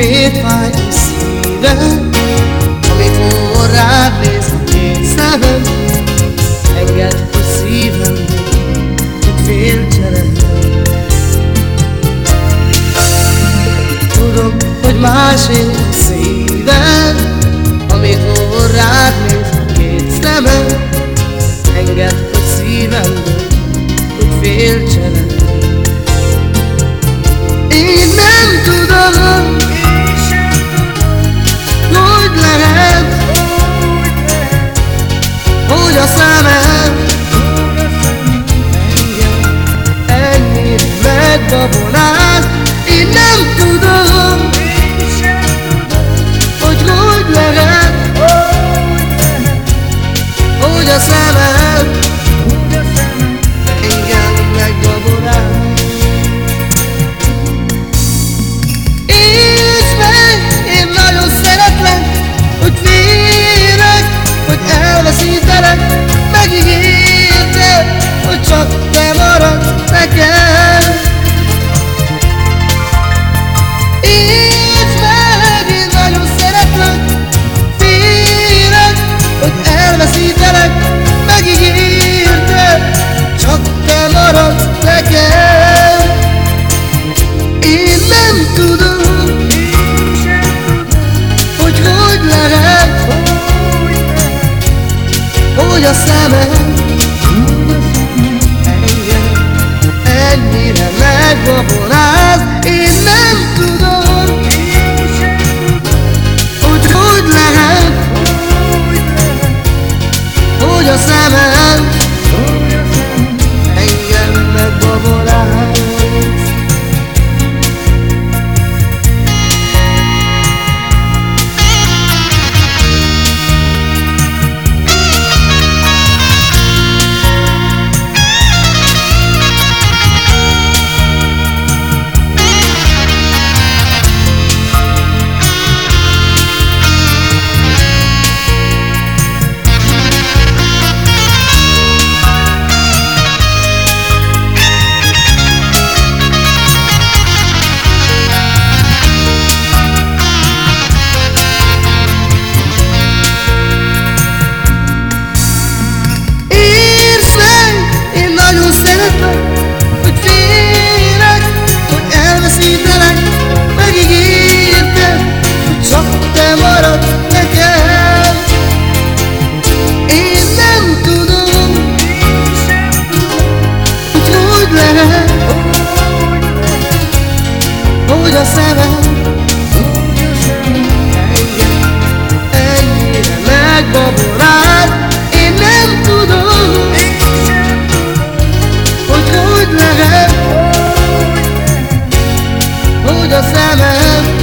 Miért fáj a szívem, amikor rád néz a szemem. Engedd a szívem, hogy féltselek Tudom, hogy másé szép Seven. a szemed Ennyire megbabonáz Én nem tudom Úgy hogy lehet Hogy a szemed baborád Én nem tudom Hogy hogy lehet Hogy a szemem